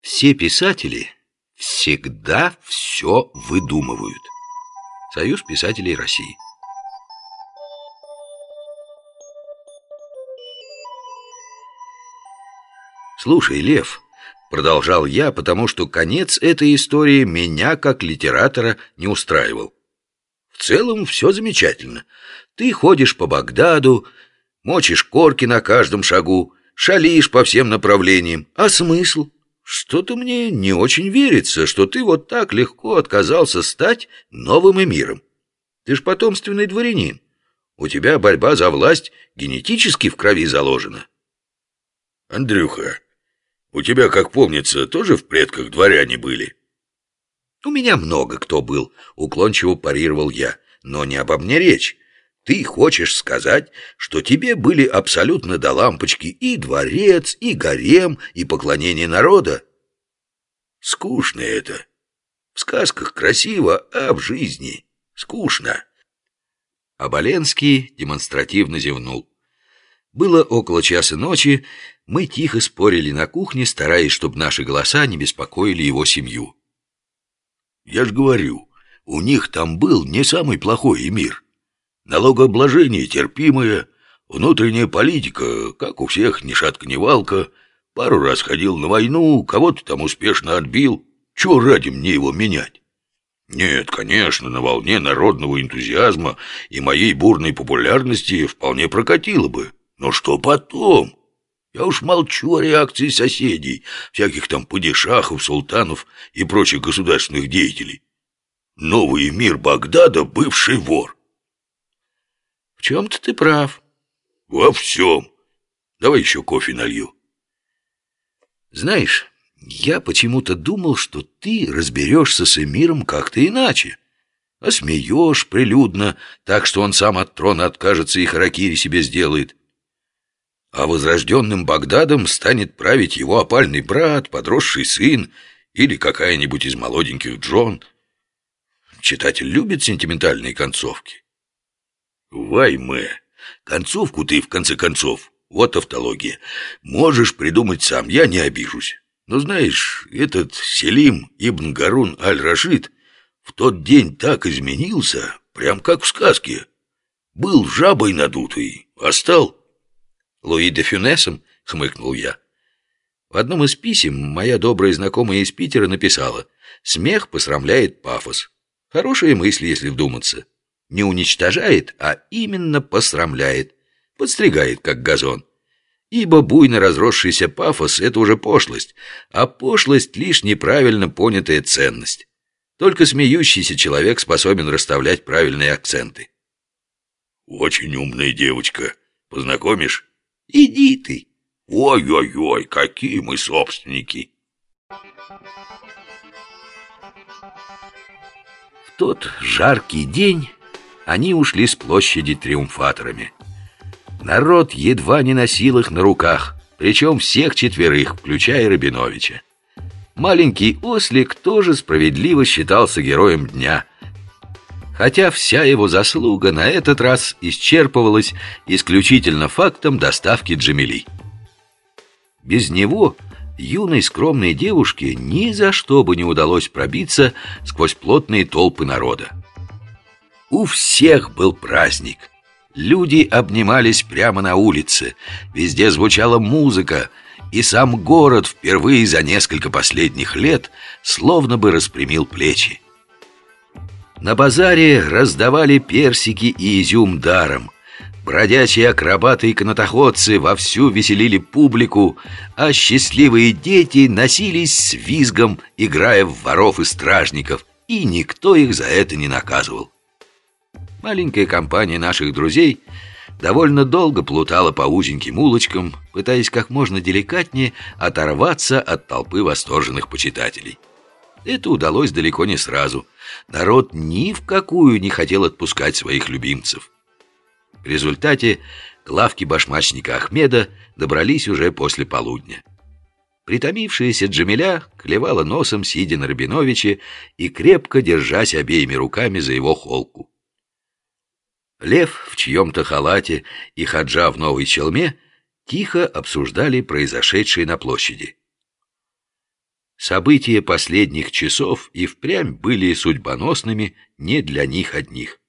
Все писатели всегда все выдумывают. Союз писателей России. Слушай, Лев, продолжал я, потому что конец этой истории меня как литератора не устраивал. В целом все замечательно. Ты ходишь по Багдаду, мочишь корки на каждом шагу, шалишь по всем направлениям. А смысл? Что-то мне не очень верится, что ты вот так легко отказался стать новым эмиром. Ты ж потомственный дворянин. У тебя борьба за власть генетически в крови заложена. Андрюха, у тебя, как помнится, тоже в предках дворяне были? У меня много кто был, уклончиво парировал я. Но не обо мне речь. Ты хочешь сказать, что тебе были абсолютно до лампочки и дворец, и гарем, и поклонение народа? Скучно это. В сказках красиво, а в жизни скучно. Оболенский демонстративно зевнул. Было около часа ночи, мы тихо спорили на кухне, стараясь, чтобы наши голоса не беспокоили его семью. «Я ж говорю, у них там был не самый плохой мир. Налогообложение терпимое, внутренняя политика, как у всех, ни шатка, ни валка. Пару раз ходил на войну, кого-то там успешно отбил. Чего ради мне его менять? Нет, конечно, на волне народного энтузиазма и моей бурной популярности вполне прокатило бы. Но что потом? Я уж молчу о реакции соседей, всяких там падишахов, султанов и прочих государственных деятелей. Новый мир Багдада — бывший вор. В чем-то ты прав. Во всем. Давай еще кофе налью. Знаешь, я почему-то думал, что ты разберешься с эмиром как-то иначе. Осмеешь прилюдно, так что он сам от трона откажется и харакири себе сделает. А возрожденным Багдадом станет править его опальный брат, подросший сын или какая-нибудь из молоденьких Джон. Читатель любит сентиментальные концовки. Вайме, концовку ты, в конце концов, вот автология, можешь придумать сам, я не обижусь. Но знаешь, этот Селим Ибн Гарун Аль-Рашид в тот день так изменился, прям как в сказке. Был жабой надутый, а стал... Луи де Фюнесом, хмыкнул я. В одном из писем моя добрая знакомая из Питера написала «Смех посрамляет пафос». Хорошие мысли, если вдуматься не уничтожает, а именно посрамляет, подстригает, как газон. Ибо буйно разросшийся пафос — это уже пошлость, а пошлость — лишь неправильно понятая ценность. Только смеющийся человек способен расставлять правильные акценты. «Очень умная девочка. Познакомишь?» «Иди ты!» «Ой-ой-ой, какие мы собственники!» В тот жаркий день они ушли с площади триумфаторами. Народ едва не носил их на руках, причем всех четверых, включая Рабиновича. Маленький ослик тоже справедливо считался героем дня, хотя вся его заслуга на этот раз исчерпывалась исключительно фактом доставки Джамили. Без него юной скромной девушке ни за что бы не удалось пробиться сквозь плотные толпы народа. У всех был праздник. Люди обнимались прямо на улице. Везде звучала музыка, и сам город впервые за несколько последних лет словно бы распрямил плечи. На базаре раздавали персики и изюм даром. Бродячие акробаты и канатоходцы вовсю веселили публику, а счастливые дети носились с визгом, играя в воров и стражников, и никто их за это не наказывал. Маленькая компания наших друзей довольно долго плутала по узеньким улочкам, пытаясь как можно деликатнее оторваться от толпы восторженных почитателей. Это удалось далеко не сразу. Народ ни в какую не хотел отпускать своих любимцев. В результате к лавке башмачника Ахмеда добрались уже после полудня. Притомившаяся Джамиля клевала носом, сидя на Рабиновиче и крепко держась обеими руками за его холку. Лев в чьем-то халате и Хаджа в новой челме тихо обсуждали произошедшее на площади. События последних часов и впрямь были судьбоносными не для них одних.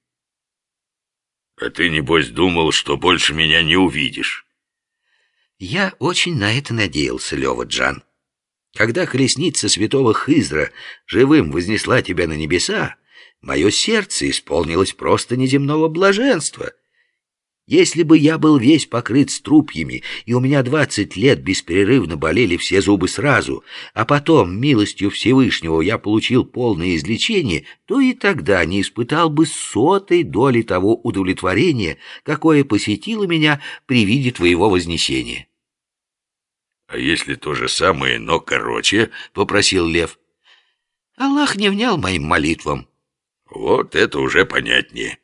«А ты, небось, думал, что больше меня не увидишь?» «Я очень на это надеялся, Лева Джан. Когда колесница святого Хызра живым вознесла тебя на небеса, мое сердце исполнилось просто неземного блаженства». Если бы я был весь покрыт струпьями, и у меня двадцать лет беспрерывно болели все зубы сразу, а потом, милостью Всевышнего, я получил полное излечение, то и тогда не испытал бы сотой доли того удовлетворения, какое посетило меня при виде твоего вознесения. — А если то же самое, но короче? — попросил Лев. — Аллах не внял моим молитвам. — Вот это уже понятнее.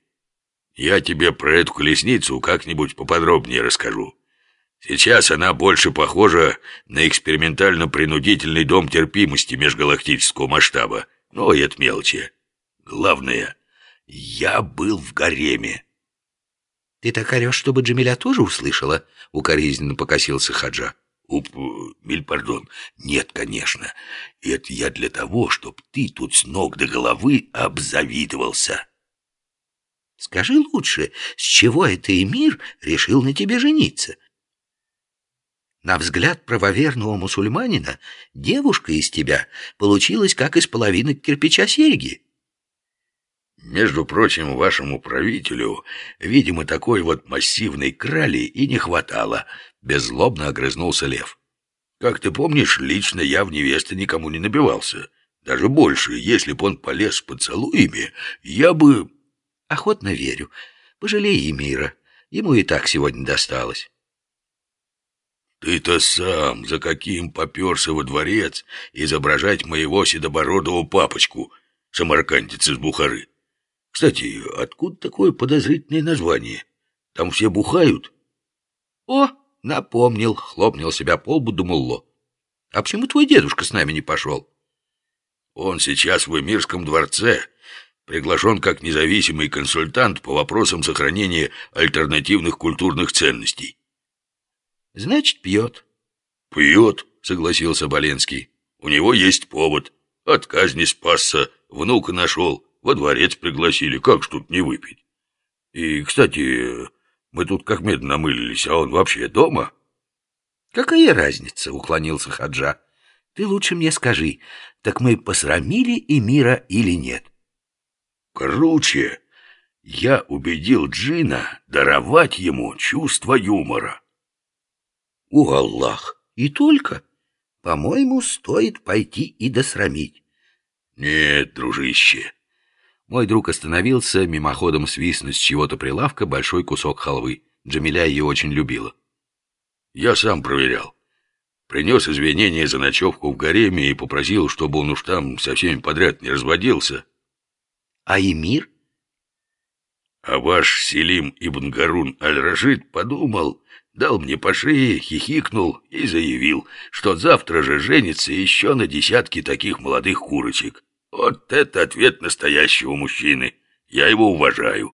Я тебе про эту колесницу как-нибудь поподробнее расскажу. Сейчас она больше похожа на экспериментально-принудительный дом терпимости межгалактического масштаба. Но это мелочи. Главное, я был в гареме. «Ты так орешь, чтобы Джамиля тоже услышала?» — укоризненно покосился Хаджа. «Уп, миль пардон, нет, конечно. Это я для того, чтобы ты тут с ног до головы обзавидовался». Скажи лучше, с чего это Эмир решил на тебе жениться? На взгляд правоверного мусульманина девушка из тебя получилась как из половины кирпича серьги. Между прочим, вашему правителю, видимо, такой вот массивной крали и не хватало, беззлобно огрызнулся лев. Как ты помнишь, лично я в невесты никому не набивался. Даже больше, если б он полез с поцелуями, я бы... Охотно верю. Пожалей Эмира. Ему и так сегодня досталось. Ты-то сам за каким поперся во дворец изображать моего седобородого папочку, самаркандец из Бухары? Кстати, откуда такое подозрительное название? Там все бухают? О, напомнил, хлопнул себя по лбу Думулло. А почему твой дедушка с нами не пошел? Он сейчас в Эмирском дворце, приглашен как независимый консультант по вопросам сохранения альтернативных культурных ценностей. Значит, пьет. Пьет, согласился Боленский. У него есть повод. От казни спасся, внука нашел, во дворец пригласили, как ж тут не выпить? И, кстати, мы тут как медно намылились, а он вообще дома? Какая разница, уклонился Хаджа. Ты лучше мне скажи, так мы посрамили Эмира или нет? — Круче, я убедил Джина даровать ему чувство юмора. У Аллах, и только. По-моему, стоит пойти и досрамить. Нет, дружище. Мой друг остановился, мимоходом свистнуть с чего-то прилавка большой кусок халвы. Джамиля ее очень любила. Я сам проверял. Принес извинения за ночевку в гареме и попросил, чтобы он уж там со всеми подряд не разводился. А эмир? А ваш Селим Ибн Гарун Аль-Рашид подумал, дал мне по шее, хихикнул и заявил, что завтра же женится еще на десятки таких молодых курочек. Вот это ответ настоящего мужчины. Я его уважаю.